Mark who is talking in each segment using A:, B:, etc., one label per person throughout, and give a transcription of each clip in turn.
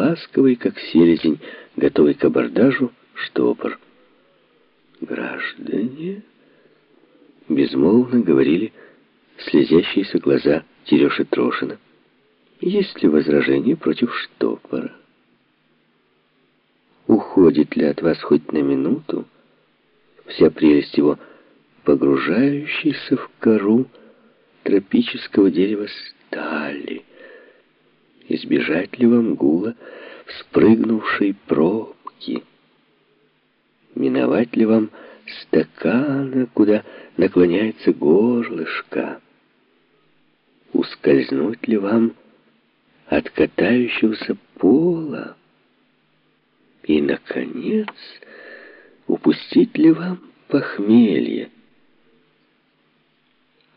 A: ласковый, как селезень, готовый к абордажу, штопор. «Граждане!» — безмолвно говорили слезящиеся глаза Тереши Трошина. «Есть ли возражение против штопора? Уходит ли от вас хоть на минуту вся прелесть его, погружающейся в кору тропического дерева стали?» Избежать ли вам гула вспрыгнувшей пробки? Миновать ли вам стакана, куда наклоняется горлышко? Ускользнуть ли вам от катающегося пола? И, наконец, упустить ли вам похмелье?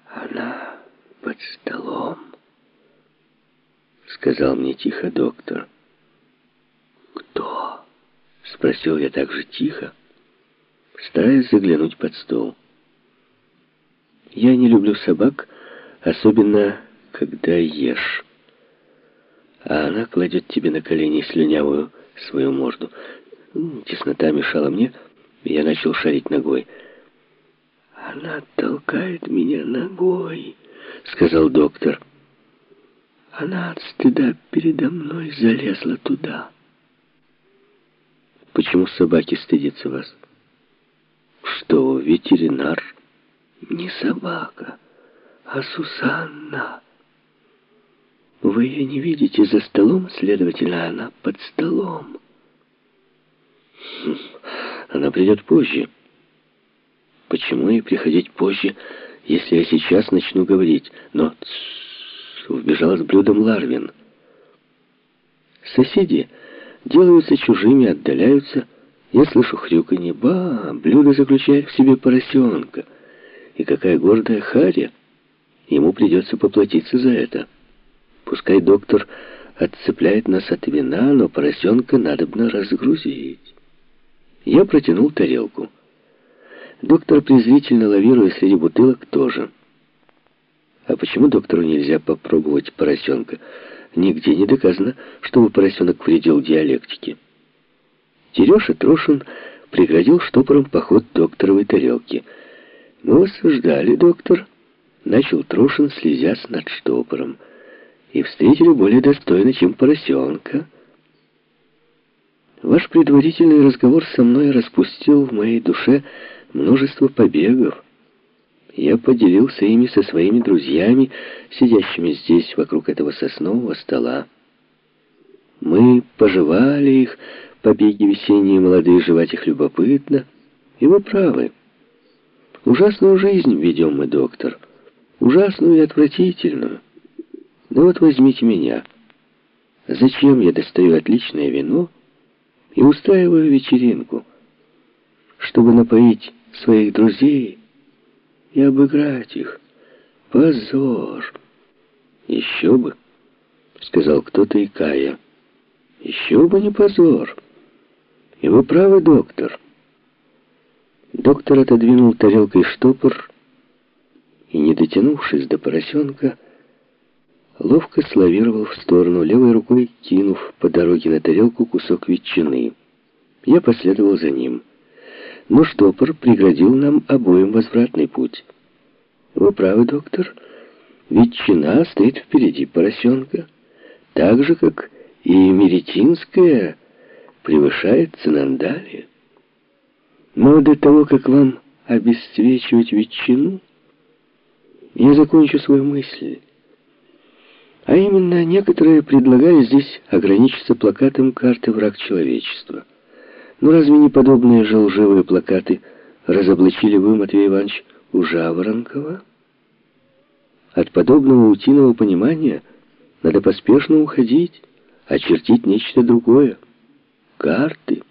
A: Она под столом сказал мне тихо доктор. «Кто?» — спросил я так же тихо, стараясь заглянуть под стол. Я не люблю собак, особенно когда ешь. А она кладет тебе на колени слюнявую свою морду. Теснота мешала мне, и я начал шарить ногой. «Она толкает меня ногой», — сказал доктор. Она от стыда передо мной залезла туда. Почему собаки стыдятся вас? Что, ветеринар? Не собака, а Сусанна. Вы ее не видите за столом, следовательно, она под столом. Хм, она придет позже. Почему ей приходить позже, если я сейчас начну говорить? Но вбежала с блюдом Ларвин. Соседи делаются чужими, отдаляются. Я слышу хрюканье. Ба, блюдо заключает в себе поросенка. И какая гордая Харя. Ему придется поплатиться за это. Пускай доктор отцепляет нас от вина, но поросенка надобно разгрузить. Я протянул тарелку. Доктор, презрительно лавируя среди бутылок, тоже. А почему доктору нельзя попробовать поросенка? Нигде не доказано, чтобы поросенок вредил диалектике. Тереша Трошин преградил штопором поход докторовой тарелки. «Мы вас ждали, доктор», — начал Трошин, слезясь над штопором. «И встретили более достойно, чем поросенка». Ваш предварительный разговор со мной распустил в моей душе множество побегов. Я поделился ими со своими друзьями, сидящими здесь, вокруг этого соснового стола. Мы пожевали их, побеги весенние молодые, жевать их любопытно. И вы правы. Ужасную жизнь ведем мы, доктор. Ужасную и отвратительную. Ну вот возьмите меня. Зачем я достаю отличное вино и устраиваю вечеринку? Чтобы напоить своих друзей и обыграть их. Позор! Еще бы, сказал кто-то икая. Еще бы не позор. И вы правы, доктор. Доктор отодвинул тарелкой штопор и, не дотянувшись до поросенка, ловко славировал в сторону, левой рукой кинув по дороге на тарелку кусок ветчины. Я последовал за ним но штопор преградил нам обоим возвратный путь. Вы правы, доктор, ветчина стоит впереди поросенка, так же, как и меретинская превышает цинандали. Но до того, как вам обесцвечивать ветчину, я закончу свою мысль. А именно, некоторые предлагали здесь ограничиться плакатом карты «Враг человечества». Ну разве не подобные же лживые плакаты разоблачили вы, Матвей Иванович, у Жаворонкова? От подобного утиного понимания надо поспешно уходить, очертить нечто другое. Карты.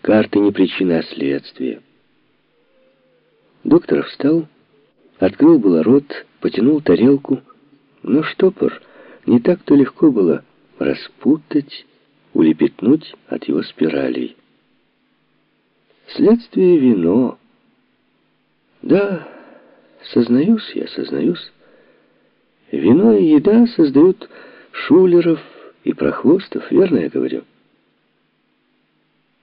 A: Карты не причина, а следствие. Доктор встал, открыл было рот, потянул тарелку, но штопор не так-то легко было распутать, улепетнуть от его спиралей. Следствие вино. Да, сознаюсь я, сознаюсь. Вино и еда создают шулеров и Прохвостов, верно я говорю?»